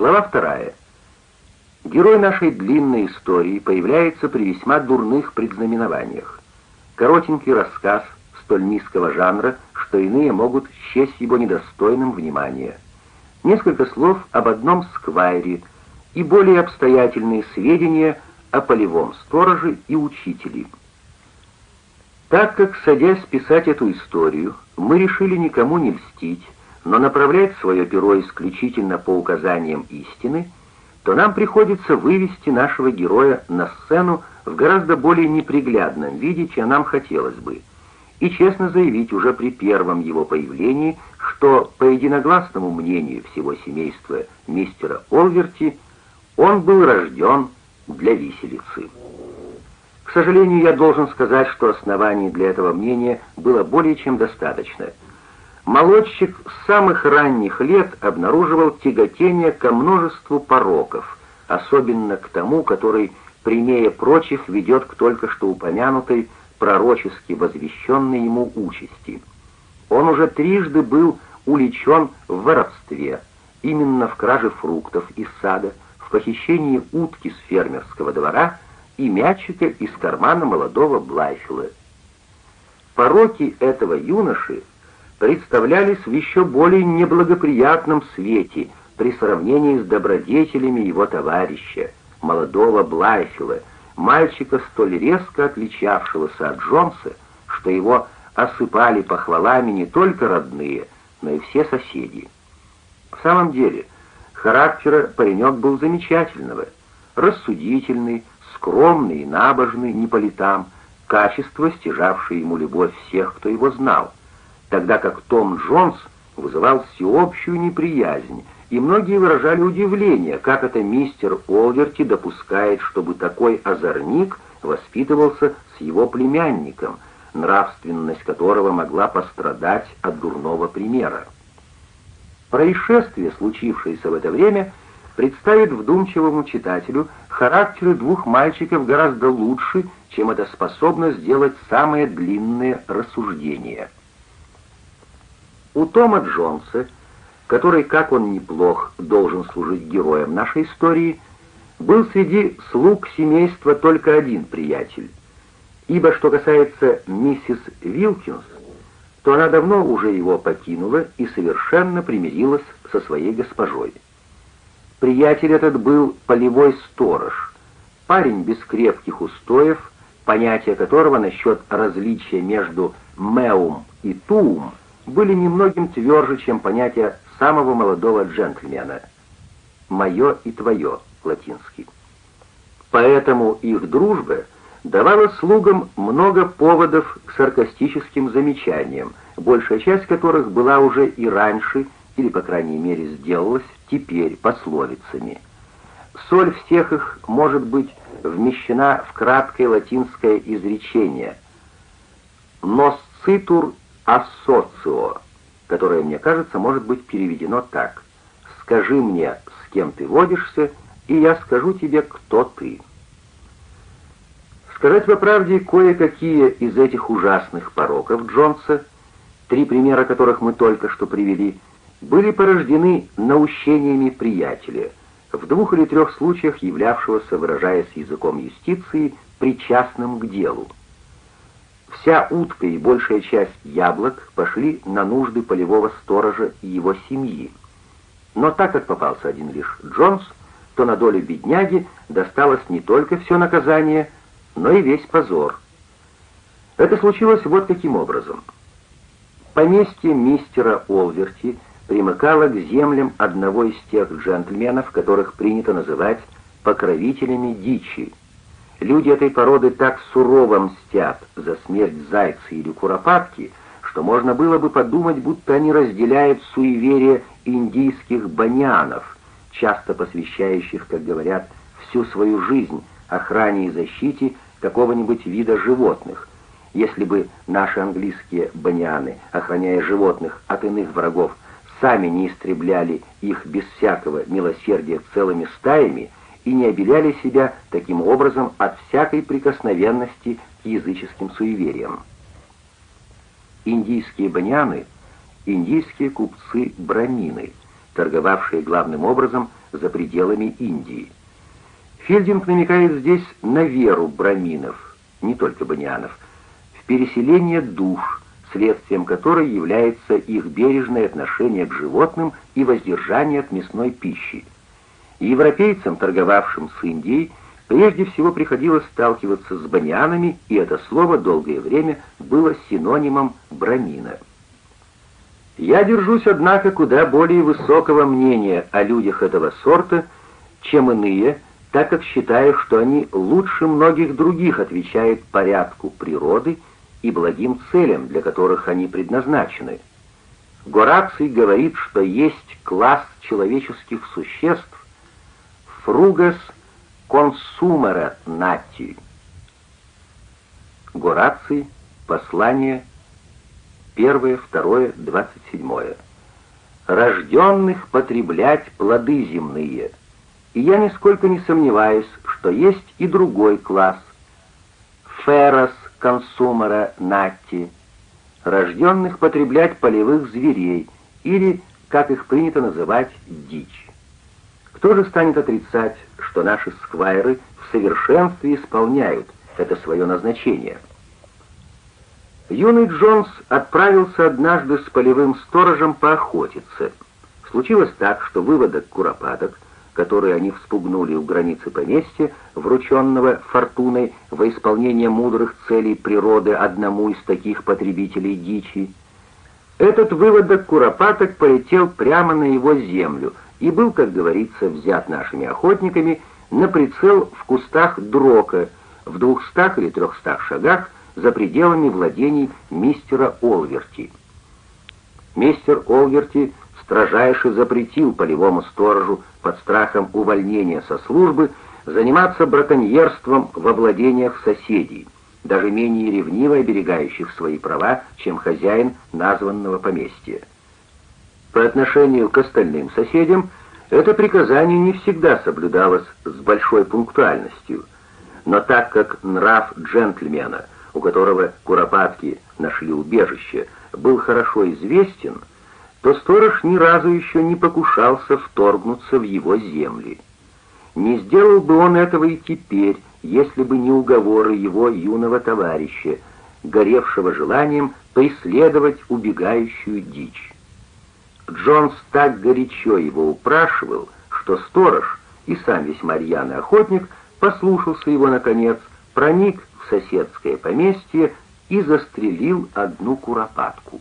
Глава вторая. Герой нашей длинной истории появляется при весьма дурных предзнаменованиях. Коротенький рассказ столь низкого жанра, что иные могут счесть его недостойным внимания. Несколько слов об одном сквайре и более обстоятельные сведения о полевом стороже и учителе. Так как, садясь писать эту историю, мы решили никому не льстить, но направлять свое перо исключительно по указаниям истины, то нам приходится вывести нашего героя на сцену в гораздо более неприглядном виде, чем нам хотелось бы, и честно заявить уже при первом его появлении, что, по единогласному мнению всего семейства мистера Олверти, он был рожден для виселицы. К сожалению, я должен сказать, что оснований для этого мнения было более чем достаточно – Молодчик с самых ранних лет обнаруживал тяготение ко множеству пороков, особенно к тому, который, прямее прочих, ведет к только что упомянутой пророчески возвещенной ему участи. Он уже трижды был уличен в воровстве, именно в краже фруктов из сада, в похищении утки с фермерского двора и мячика из кармана молодого Блайфила. Пороки этого юноши представлялись в еще более неблагоприятном свете при сравнении с добродетелями его товарища, молодого Блайфила, мальчика, столь резко отличавшегося от Джонса, что его осыпали похвалами не только родные, но и все соседи. В самом деле, характера паренек был замечательного, рассудительный, скромный и набожный, не по летам, качество, стяжавшее ему любовь всех, кто его знал тогда как Том Джонс вызывал всеобщую неприязнь, и многие выражали удивление, как это мистер Олверти допускает, чтобы такой озорник воспитывался с его племянником, нравственность которого могла пострадать от дурного примера. Происшествие, случившееся в это время, представит вдумчивому читателю характеры двух мальчиков гораздо лучше, чем это способно сделать самое длинное рассуждение. У Тома Джонса, который, как он неплох, должен служить героем нашей истории, был среди слуг семейства только один приятель. Ибо что касается миссис Вилкинс, то она давно уже его покинула и совершенно примирилась со своей госпожой. Приятель этот был полевой сторож, парень без крепких устоев, понятие которого насчет различия между «меум» и «туум» были немногим тверже, чем понятие самого молодого джентльмена «моё и твоё» латинский. Поэтому их дружба давала слугам много поводов к саркастическим замечаниям, большая часть которых была уже и раньше, или, по крайней мере, сделалась теперь пословицами. Соль всех их может быть вмещена в краткое латинское изречение «Носцитур ассоцио, которое, мне кажется, может быть переведено так. «Скажи мне, с кем ты водишься, и я скажу тебе, кто ты». Сказать по правде, кое-какие из этих ужасных пороков Джонса, три примера которых мы только что привели, были порождены наущениями приятеля, в двух или трех случаях являвшегося, выражаясь языком юстиции, причастным к делу. Вся утка и большая часть яблок пошли на нужды полевого сторожа и его семьи. Но так как попался один лишь Джонс, то на долю бедняги досталось не только все наказание, но и весь позор. Это случилось вот каким образом. Поместье мистера Олверти примыкало к землям одного из тех джентльменов, которых принято называть покровителями дичи. Люди этой породы так сурово мстят за смерть зайца или куропатки, что можно было бы подумать, будто они разделяют суеверие индийских банянов, часто посвящающих, как говорят, всю свою жизнь охране и защите какого-нибудь вида животных. Если бы наши английские баняны, охраняя животных от иных врагов, сами не истребляли их без всякого милосердия целыми стаями, и не обеляли себя таким образом от всякой прикосновенности к языческим суевериям. Индийские баняны — индийские купцы-брамины, торговавшие главным образом за пределами Индии. Фельдинг намекает здесь на веру браминов, не только банианов, в переселение душ, следствием которой является их бережное отношение к животным и воздержание от мясной пищи. Европейцам, торговавшим с Индией, прежде всего приходилось сталкиваться с банианами, и это слово долгое время было синонимом брамина. Я держусь, однако, куда более высокого мнения о людях этого сорта, чем иные, так как считаю, что они лучше многих других отвечают порядку природы и благим целям, для которых они предназначены. Гораций говорит, что есть класс человеческих существ «фругас консумера нати». Гораций, послание, 1, 2, 27. «Рожденных потреблять плоды земные». И я нисколько не сомневаюсь, что есть и другой класс. Ферос консумера натти, рожденных потреблять полевых зверей, или, как их принято называть, дичь. Кто же станет отрицать, что наши сквайры в совершенстве исполняют это свое назначение? Юный Джонс отправился однажды с полевым сторожем поохотиться. Случилось так, что выводок куропаток — которые они вспугнули у границы поместья, врученного Фортуной во исполнение мудрых целей природы одному из таких потребителей дичи. Этот выводок куропаток полетел прямо на его землю и был, как говорится, взят нашими охотниками на прицел в кустах дрока в двухстах или трехстах шагах за пределами владений мистера Олверти. Мистер Олверти строжайше запретил полевому сторожу под страхом увольнения со службы заниматься браконьерством во владениях соседей, даже менее ревниво оберегающих свои права, чем хозяин названного поместья. По отношению к остальным соседям это приказание не всегда соблюдалось с большой пунктуальностью, но так как нрав джентльмена, у которого куропатки нашли убежище, был хорошо известен, то сторож ни разу еще не покушался вторгнуться в его земли. Не сделал бы он этого и теперь, если бы не уговоры его юного товарища, горевшего желанием преследовать убегающую дичь. Джонс так горячо его упрашивал, что сторож, и сам весьма рьяный охотник, послушался его наконец, проник в соседское поместье и застрелил одну куропатку.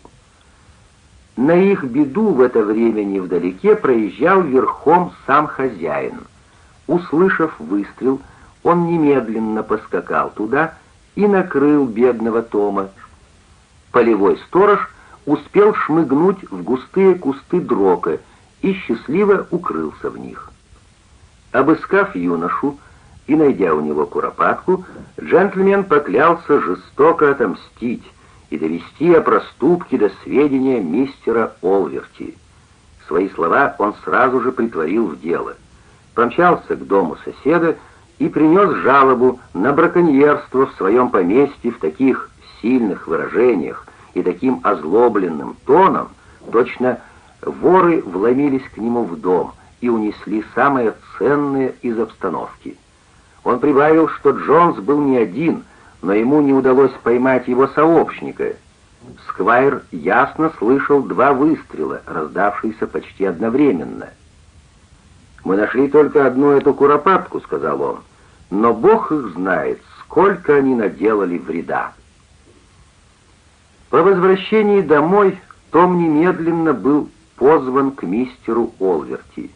На их беду в это время невдалеке проезжал верхом сам хозяин. Услышав выстрел, он немедленно поскакал туда и накрыл бедного Тома. Полевой сторож успел шмыгнуть в густые кусты дрока и счастливо укрылся в них. Обыскав юношу и найдя у него куропатку, джентльмен поклялся жестоко отомстить, и довести о проступке до сведения мистера Олверти. Свои слова он сразу же притворил в дело. Помчался к дому соседа и принес жалобу на браконьерство в своем поместье в таких сильных выражениях и таким озлобленным тоном, точно воры вломились к нему в дом и унесли самое ценное из обстановки. Он прибавил, что Джонс был не один, но ему не удалось поймать его сообщника. Сквайр ясно слышал два выстрела, раздавшиеся почти одновременно. «Мы нашли только одну эту куропатку», — сказал он, — «но Бог их знает, сколько они наделали вреда». По возвращении домой Том немедленно был позван к мистеру Олверти.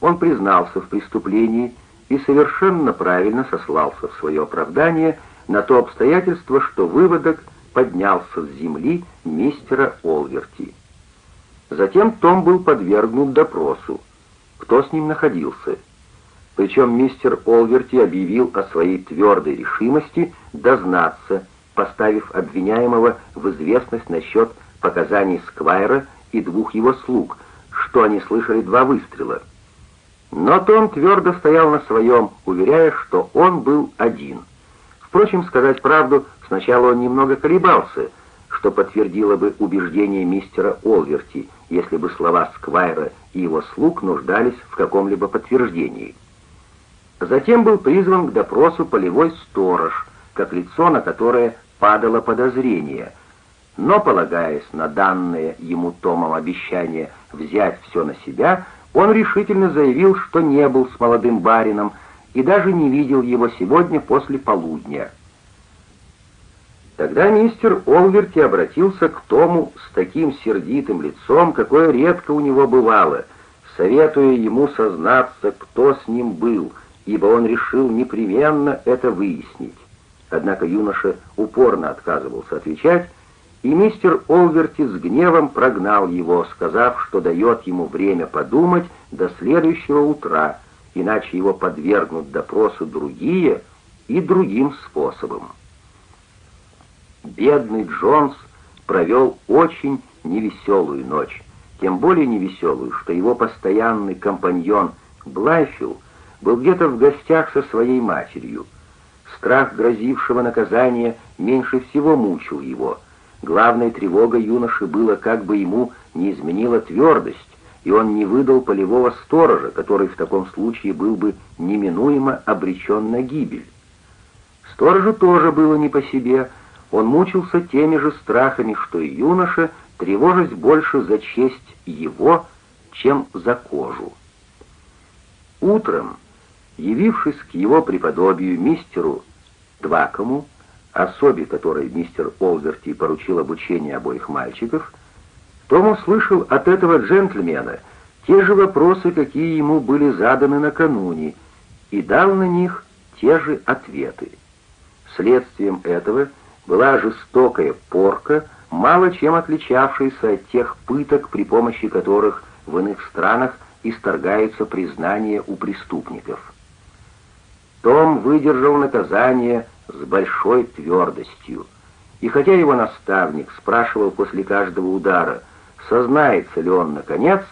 Он признался в преступлении и совершенно правильно сослался в свое оправдание — на то обстоятельство, что выводок поднялся с земли мистера Олверти. Затем Том был подвергнут допросу. Кто с ним находился? Причем мистер Олверти объявил о своей твердой решимости дознаться, поставив обвиняемого в известность насчет показаний Сквайра и двух его слуг, что они слышали два выстрела. Но Том твердо стоял на своем, уверяя, что он был один — Впрочем, сказать правду, сначала он немного колебался, что подтвердило бы убеждение мистера Олверти, если бы слова Сквайра и его слуг нуждались в каком-либо подтверждении. Затем был призван к допросу полевой сторож, как лицо, на которое падало подозрение, но, полагаясь на данное ему Томом обещание взять все на себя, он решительно заявил, что не был с молодым барином и даже не видел его сегодня после полудня. Тогда мистер Олверти обратился к Тому с таким сердитым лицом, какое редко у него бывало, советуя ему сознаться, кто с ним был — ибо он решил непременно это выяснить. Однако юноша упорно отказывался отвечать, и мистер Олверти с гневом прогнал его, сказав, что дает ему время подумать до следующего утра, иначе его подвергнут допросу другие и другим способом. Бедный Джонс провел очень невеселую ночь, тем более невеселую, что его постоянный компаньон Блайфилл был где-то в гостях со своей матерью. Страх грозившего наказания меньше всего мучил его. Главной тревогой юноши было, как бы ему не изменила твердость, и он не выдал полевого сторожа, который в таком случае был бы неминуемо обречен на гибель. Сторожу тоже было не по себе, он мучился теми же страхами, что и юноша, тревожась больше за честь его, чем за кожу. Утром, Явившись к его преподобию мистеру Двакому, особе которой мистер Олверти поручил обучение обоих мальчиков, Том услышал от этого джентльмена те же вопросы, какие ему были заданы накануне, и дал на них те же ответы. Следствием этого была жестокая порка, мало чем отличавшаяся от тех пыток, при помощи которых в иных странах исторгаются признания у преступников. Том выдержал наказание с большой твердостью. И хотя его наставник спрашивал после каждого удара, сознается ли он наконец,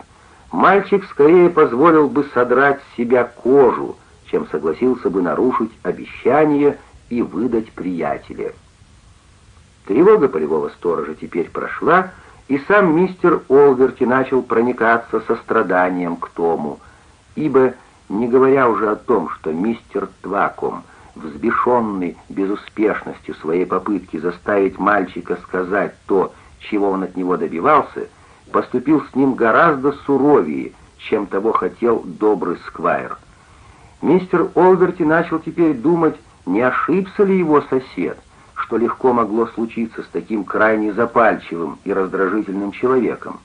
мальчик скорее позволил бы содрать с себя кожу, чем согласился бы нарушить обещание и выдать приятеля. Тревога полевого сторожа теперь прошла, и сам мистер Олверти начал проникаться состраданием к Тому, ибо не говоря уже о том, что мистер Тваком, взбешенный безуспешностью своей попытки заставить мальчика сказать то, чего он от него добивался, поступил с ним гораздо суровее, чем того хотел добрый сквайр. Мистер Олверти начал теперь думать, не ошибся ли его сосед, что легко могло случиться с таким крайне запальчивым и раздражительным человеком.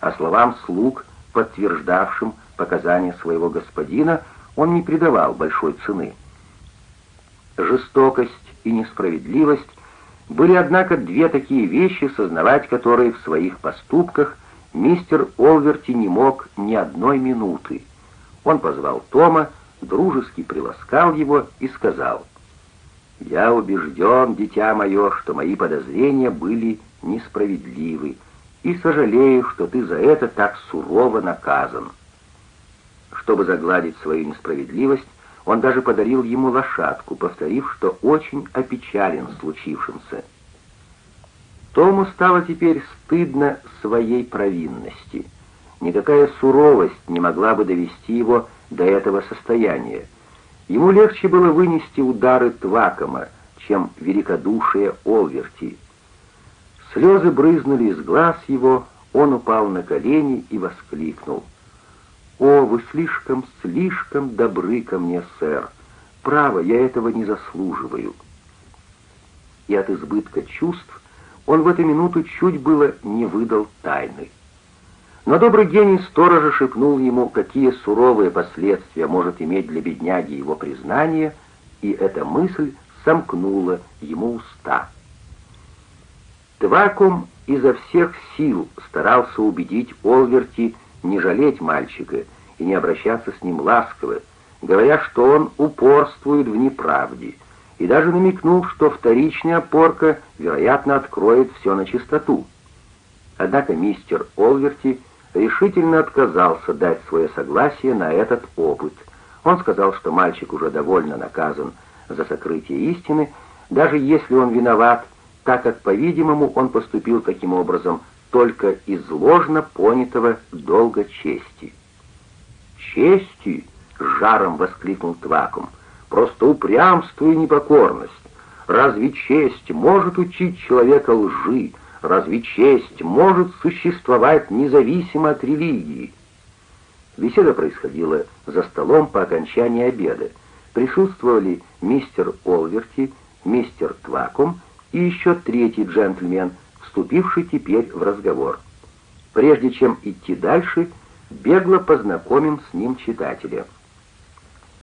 А словам слуг, подтверждавшим, показания своего господина, он не придавал большой цены. Жестокость и несправедливость были, однако, две такие вещи, сознавать которые в своих поступках мистер Олверти не мог ни одной минуты. Он позвал Тома, дружески приласкал его и сказал, «Я убежден, дитя мое, что мои подозрения были несправедливы, и сожалею, что ты за это так сурово наказан». Чтобы загладить свою несправедливость, он даже подарил ему лошадку, повторив, что очень опечален случившимся. Тому стало теперь стыдно своей провинности. Никакая суровость не могла бы довести его до этого состояния. Ему легче было вынести удары Твакома, чем великодушие Олверти. Слезы брызнули из глаз его, он упал на колени и воскликнул. «О, вы слишком, слишком добры ко мне, сэр! Право, я этого не заслуживаю!» И от избытка чувств он в эту минуту чуть было не выдал тайны. Но добрый гений сторожа шепнул ему, какие суровые последствия может иметь для бедняги его признание, и эта мысль сомкнула ему уста. Твакум изо всех сил старался убедить Олверти не жалеть мальчика и не обращаться с ним ласково, говоря, что он упорствует в неправде, и даже намекнул, что вторичная опорка, вероятно, откроет все на чистоту. Однако мистер Олверти решительно отказался дать свое согласие на этот опыт. Он сказал, что мальчик уже довольно наказан за сокрытие истины, даже если он виноват, так как, по-видимому, он поступил таким образом только из ложно понятого долга чести. «Чести!» — жаром воскликнул Твакум. «Просто упрямство и непокорность. Разве честь может учить человека лжи? Разве честь может существовать независимо от религии?» Беседа происходила за столом по окончании обеда. Присутствовали мистер Олверти, мистер Твакум и еще третий джентльмен, вступивший теперь в разговор. Прежде чем идти дальше, бегло познакомим с ним читателя.